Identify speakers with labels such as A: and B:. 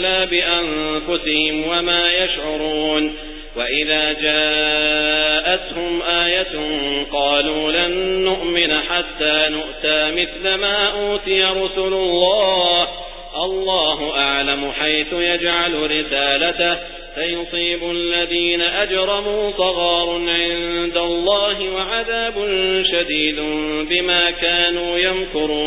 A: إلا بأنفسهم وما يشعرون وإذا جاءتهم آية قالوا لن نؤمن حتى نؤتى مثل ما أوتي رسل الله. الله أعلم حيث يجعل رسالته. فيصيب الذين أجرموا صغار عند الله وعذاب شديد بما كانوا يمكرون.